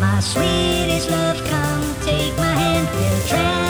My sweetest love, come take my hand, we'll travel.